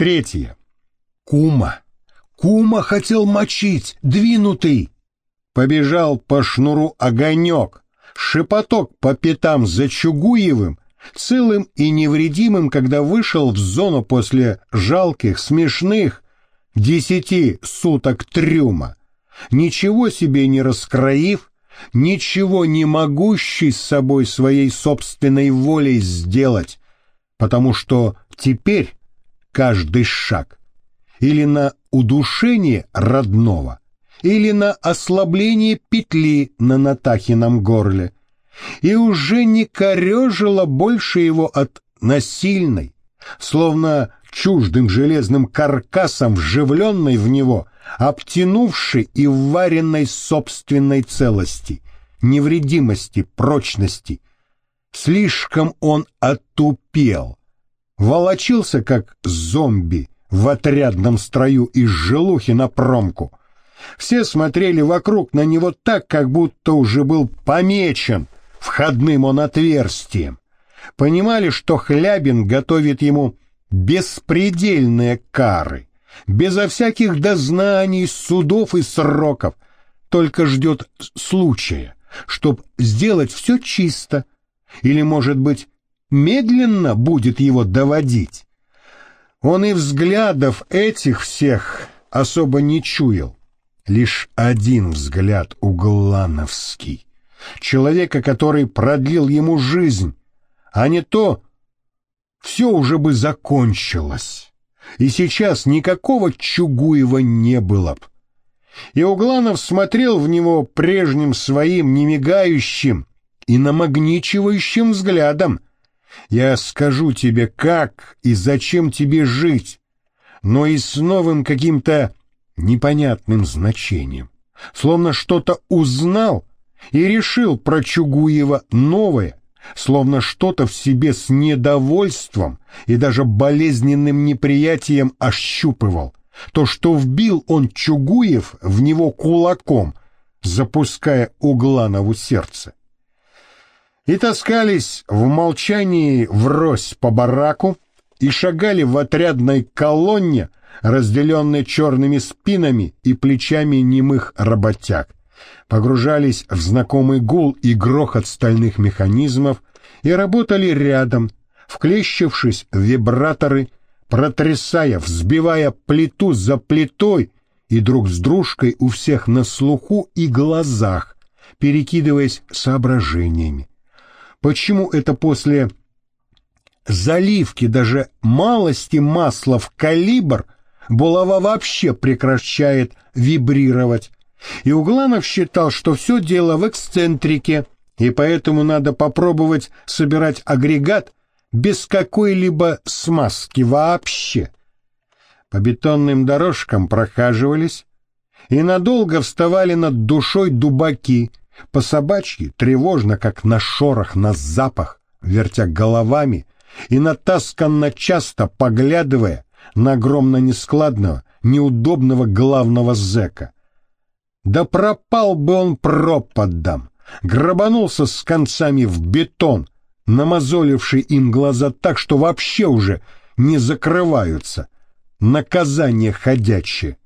Третье. Кума. Кума хотел мочить, двинутый. Побежал по шнуру огонек, шепоток по пятам за Чугуевым, целым и невредимым, когда вышел в зону после жалких, смешных десяти суток трюма, ничего себе не раскроив, ничего не могущий с собой своей собственной волей сделать, потому что теперь каждый шаг или на удушение родного, или на ослабление петли на Натахином горле, и уже не корежило больше его от насильной, словно чуждым железным каркасом вживленной в него, обтянувшей и вваренной собственной целости, невредимости, прочности. Слишком он отупел, волочился как зомби в отрядном строю из желухи на промку. Все смотрели вокруг на него так, как будто уже был помечен входным он отверстием. Понимали, что Хлябин готовит ему беспредельные кары, безо всяких дознаний, судов и сроков, только ждет случая, чтоб сделать все чисто, или, может быть, медленно будет его доводить. Он и взглядов этих всех особо не чуял. Лишь один взгляд углановский. Человека, который продлил ему жизнь, а не то все уже бы закончилось. И сейчас никакого Чугуева не было б. И Угланов смотрел в него прежним своим немигающим и намагничивающим взглядом, я скажу тебе, как и зачем тебе жить, но и с новым каким-то непонятным значением. Словно что-то узнал и решил про Чугуева новое, словно что-то в себе с недовольством и даже болезненным неприятием ощупывал. То, что вбил он Чугуев в него кулаком, запуская Угланову сердце и таскались в молчании врозь по бараку и шагали в отрядной колонне, разделенной черными спинами и плечами немых работяг, погружались в знакомый гул и грохот стальных механизмов и работали рядом, вклещившись в вибраторы, протрясая, взбивая плиту за плитой и друг с дружкой у всех на слуху и глазах, перекидываясь соображениями почему это после заливки даже малости масла в калибр булава вообще прекращает вибрировать. И Угланов считал, что все дело в эксцентрике, и поэтому надо попробовать собирать агрегат без какой-либо смазки вообще. По бетонным дорожкам прохаживались и надолго вставали над душой дубаки, по собачьи тревожно, как на шорох, на запах, вертя головами и натасканно часто поглядывая на огромно нескладного, неудобного главного зэка. Да пропал бы он пропадом, грабанулся с концами в бетон, намазоливший им глаза так, что вообще уже не закрываются. Наказание ходячее,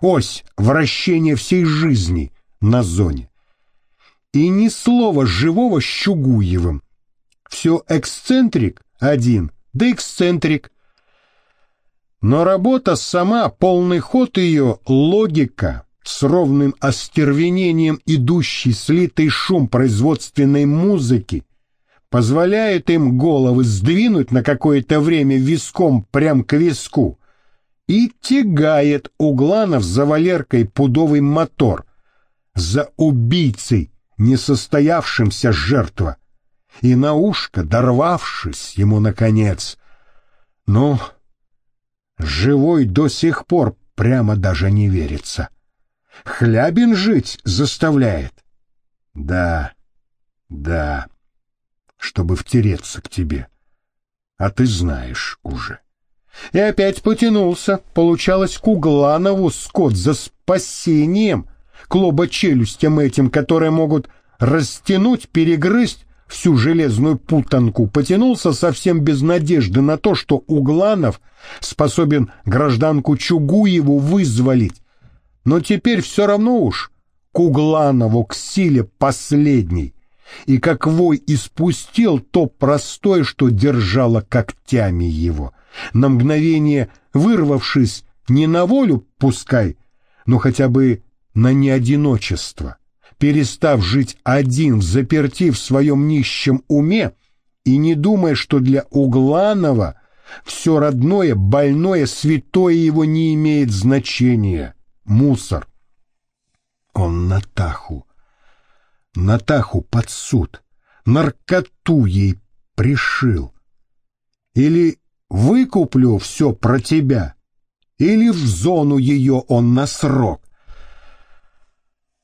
ось вращения всей жизни на зоне и ни слова живого с Чугуевым. Все эксцентрик один, да эксцентрик. Но работа сама, полный ход ее, логика, с ровным остервенением идущий слитый шум производственной музыки, позволяет им головы сдвинуть на какое-то время виском прям к виску и тягает Угланов за Валеркой пудовый мотор, за убийцей, несостоявшимся жертва, и на ушко, дорвавшись ему наконец, ну, живой до сих пор прямо даже не верится. Хлябин жить заставляет. Да, да, чтобы втереться к тебе. А ты знаешь уже. И опять потянулся, получалось, к Угланову скот за спасением — к челюстям этим, которые могут растянуть, перегрызть, всю железную путанку, потянулся совсем без надежды на то, что Угланов способен гражданку Чугуеву вызволить. Но теперь все равно уж к Угланову, к силе последней. И как вой испустил то простое, что держало когтями его. На мгновение вырвавшись не на волю, пускай, но хотя бы на неодиночество перестав жить один заперти в своем нищем уме и не думая, что для Угланова все родное, больное, святое его не имеет значения. Мусор. Он Натаху, Натаху под суд, наркоту ей пришил. Или выкуплю все про тебя, или в зону ее он на срок.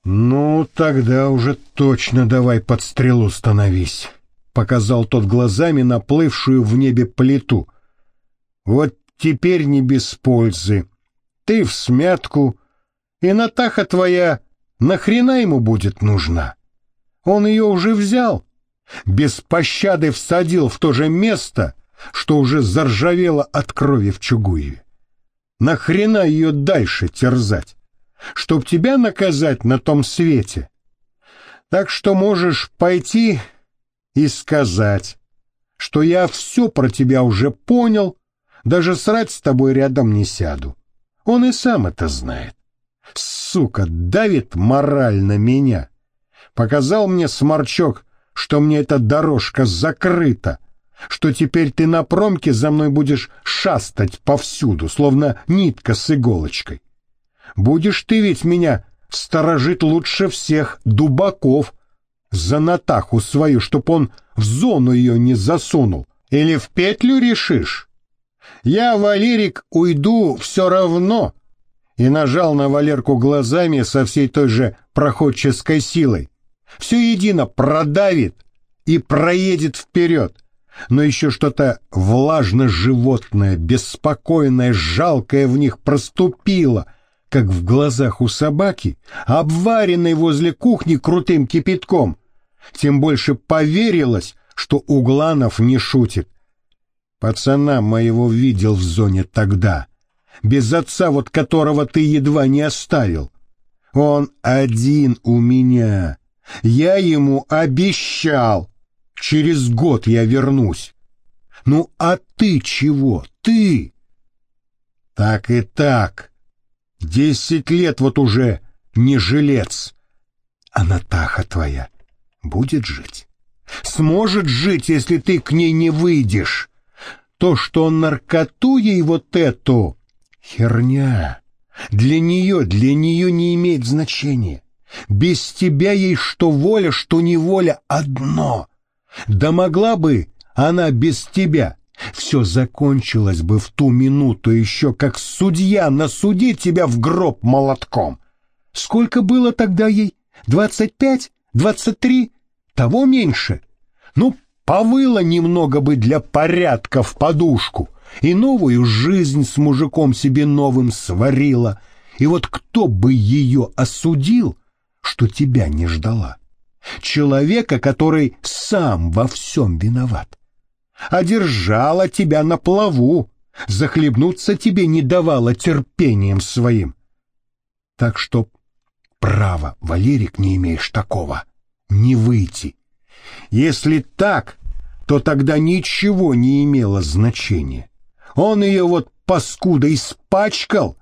«Ну, тогда уже точно давай под стрелу становись», — показал тот глазами наплывшую в небе плиту. «Вот теперь не без пользы. Ты в смятку, и Натаха твоя нахрена ему будет нужна? Он ее уже взял, без пощады всадил в то же место, что уже заржавело от крови в Чугуеве. Нахрена ее дальше терзать? Чтоб тебя наказать на том свете. Так что можешь пойти и сказать, что я все про тебя уже понял, даже срать с тобой рядом не сяду. Он и сам это знает. Сука, давит морально меня. Показал мне сморчок, что мне эта дорожка закрыта, что теперь ты на промке за мной будешь шастать повсюду, словно нитка с иголочкой. Будешь ты ведь меня сторожить лучше всех дубаков за Натаху свою, чтоб он в зону ее не засунул. Или в петлю решишь? Я, Валерик, уйду все равно. И нажал на Валерку глазами со всей той же проходческой силой. Все едино продавит и проедет вперед. Но еще что-то влажно-животное, беспокойное, жалкое в них проступило — как в глазах у собаки, обваренной возле кухни крутым кипятком. Тем больше поверилось, что Угланов не шутит. Пацана моего видел в зоне тогда, без отца вот которого ты едва не оставил. Он один у меня. Я ему обещал. Через год я вернусь. Ну а ты чего? Ты? Так и так. Десять лет вот уже не жилец. А Натаха твоя будет жить? Сможет жить, если ты к ней не выйдешь. То, что наркоту ей вот эту, херня. Для нее, для нее не имеет значения. Без тебя ей что воля, что неволя одно. Да могла бы она без тебя все закончилось бы в ту минуту еще, как судья насудит тебя в гроб молотком. Сколько было тогда ей? Двадцать пять? Двадцать три? Того меньше. Ну, повыла немного бы для порядка в подушку и новую жизнь с мужиком себе новым сварила. И вот кто бы ее осудил, что тебя не ждала? Человека, который сам во всем виноват одержала тебя на плаву, захлебнуться тебе не давала терпением своим. Так что право, Валерик, не имеешь такого, не выйти. Если так, то тогда ничего не имело значения. Он ее вот паскуда испачкал,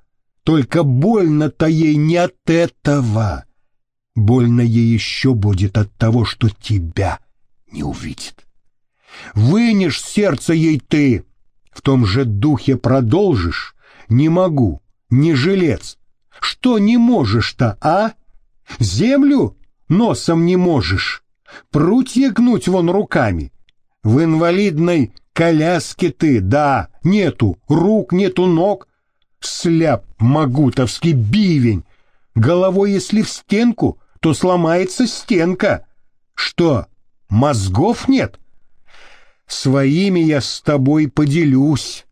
только больно-то ей не от этого. Больно ей еще будет от того, что тебя не увидит. Вынешь сердце ей ты, в том же духе продолжишь. Не могу, не жилец. Что не можешь-то, а? Землю носом не можешь. Прутья гнуть вон руками. В инвалидной коляске ты, да, нету рук, нету ног. Сляп магутовский бивень. Головой, если в стенку, то сломается стенка. Что, мозгов нет? — Своими я с тобой поделюсь.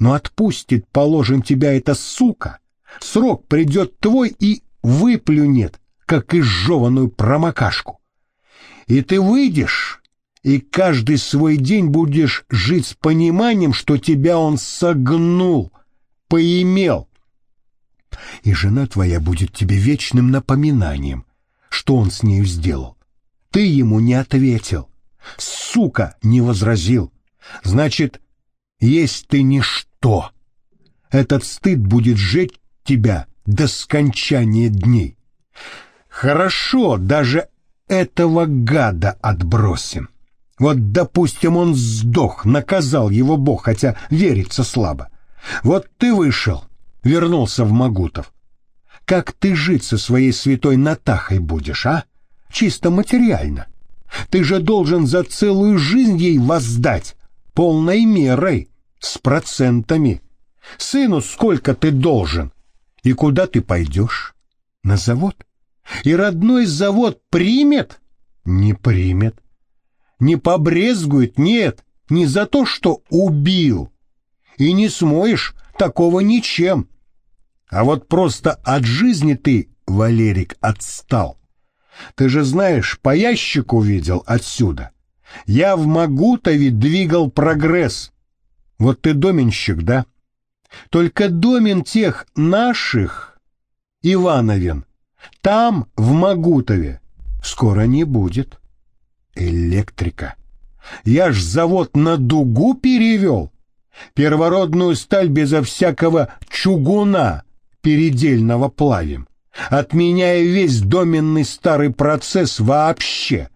Но отпустит, положим, тебя эта сука. Срок придет твой и выплюнет, как изжеванную промокашку. И ты выйдешь и каждый свой день будешь жить с пониманием, что тебя он согнул, поимел. И жена твоя будет тебе вечным напоминанием, что он с нею сделал. Ты ему не ответил, сука не возразил. Значит, есть ты ничто. Этот стыд будет жечь тебя до скончания дней. Хорошо, даже этого гада отбросим. Вот, допустим, он сдох, наказал его Бог, хотя верится слабо. Вот ты вышел, вернулся в Магутов. Как ты жить со своей святой Натахой будешь, а? Чисто материально. Ты же должен за целую жизнь ей воздать, полной мерой, с процентами. Сыну сколько ты должен? И куда ты пойдешь? На завод? И родной завод примет? Не примет не побрезгует, нет, не за то, что убил. И не смоешь такого ничем. А вот просто от жизни ты, Валерик, отстал. Ты же знаешь, по ящику видел отсюда. Я в Магутове двигал прогресс. Вот ты доменщик, да? Только домен тех наших, Ивановин, там, в Магутове, скоро не будет электрика. Я ж завод на дугу перевел. Первородную сталь безо всякого чугуна передельного плавим, отменяя весь доменный старый процесс вообще,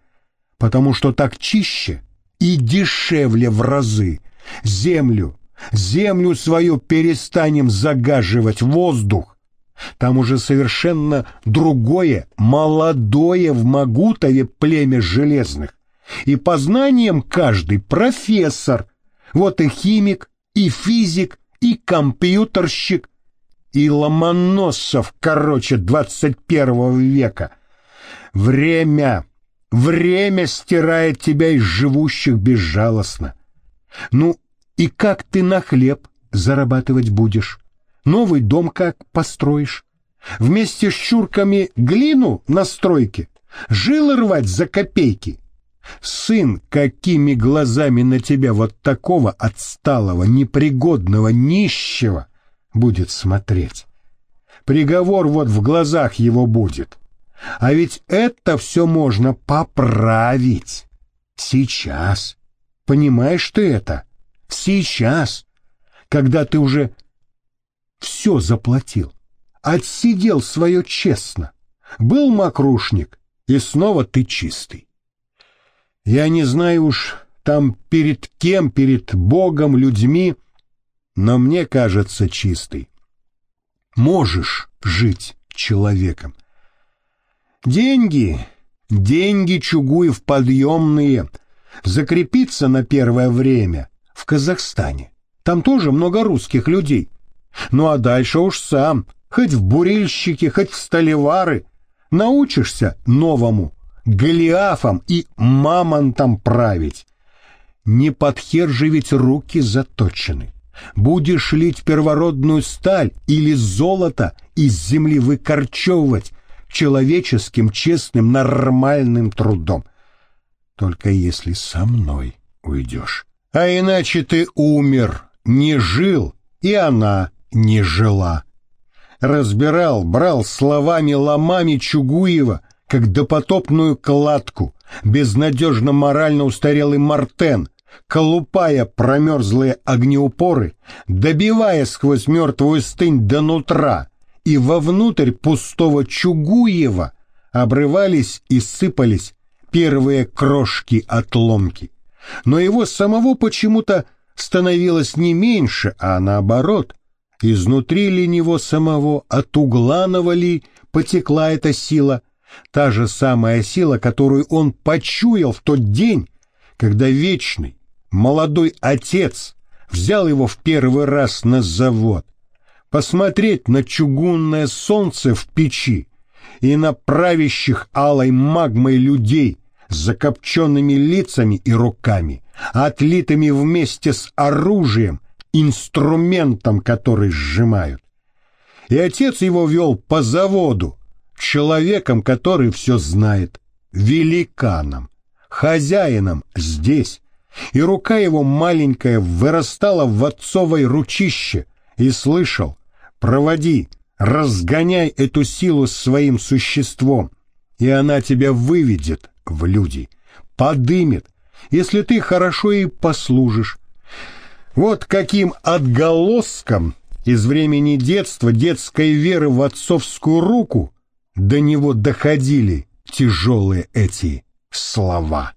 потому что так чище и дешевле в разы. Землю, землю свою перестанем загаживать, воздух. Там уже совершенно другое, молодое в Магутове племя железных. И по знаниям каждый профессор. Вот и химик, и физик, и компьютерщик, и Ломоносов, короче, двадцать первого века. Время, время стирает тебя из живущих безжалостно. Ну, и как ты на хлеб зарабатывать будешь? Новый дом как построишь? Вместе с чурками глину на стройке? Жилы рвать за копейки? Сын какими глазами на тебя вот такого отсталого, непригодного, нищего будет смотреть? Приговор вот в глазах его будет. А ведь это все можно поправить. Сейчас. Понимаешь ты это? Сейчас. Когда ты уже все заплатил. Отсидел свое честно. Был мокрушник, и снова ты чистый. Я не знаю уж там перед кем, перед Богом, людьми, но мне кажется чистый. Можешь жить человеком. Деньги, деньги Чугуев подъемные, закрепиться на первое время в Казахстане. Там тоже много русских людей. Ну а дальше уж сам, хоть в бурильщики, хоть в столевары, научишься новому, Голиафом и мамонтом править. Не под руки заточены. Будешь лить первородную сталь или золото из земли выкорчевывать человеческим, честным, нормальным трудом. Только если со мной уйдешь. А иначе ты умер, не жил, и она не жила. Разбирал, брал словами ломами Чугуева, как допотопную кладку, безнадежно морально устарелый мартен, колупая промерзлые огнеупоры, добивая сквозь мертвую стынь до нутра, и вовнутрь пустого Чугуева обрывались и сыпались первые крошки-отломки. Но его самого почему-то становилось не меньше, а наоборот, Изнутри ли него самого, от Угланова ли потекла эта сила, та же самая сила, которую он почуял в тот день, когда вечный, молодой отец взял его в первый раз на завод, посмотреть на чугунное солнце в печи и на правящих алой магмой людей с закопченными лицами и руками, отлитыми вместе с оружием инструментом, который сжимают. И отец его вел по заводу, человеком, который все знает, великаном, хозяином здесь, и рука его маленькая вырастала в отцовой ручище, и слышал, проводи, разгоняй эту силу своим существом, и она тебя выведет в люди, подымет, если ты хорошо и послужишь. Вот каким отголоском из времени детства, детской веры в отцовскую руку до него доходили тяжелые эти слова.